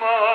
Mama.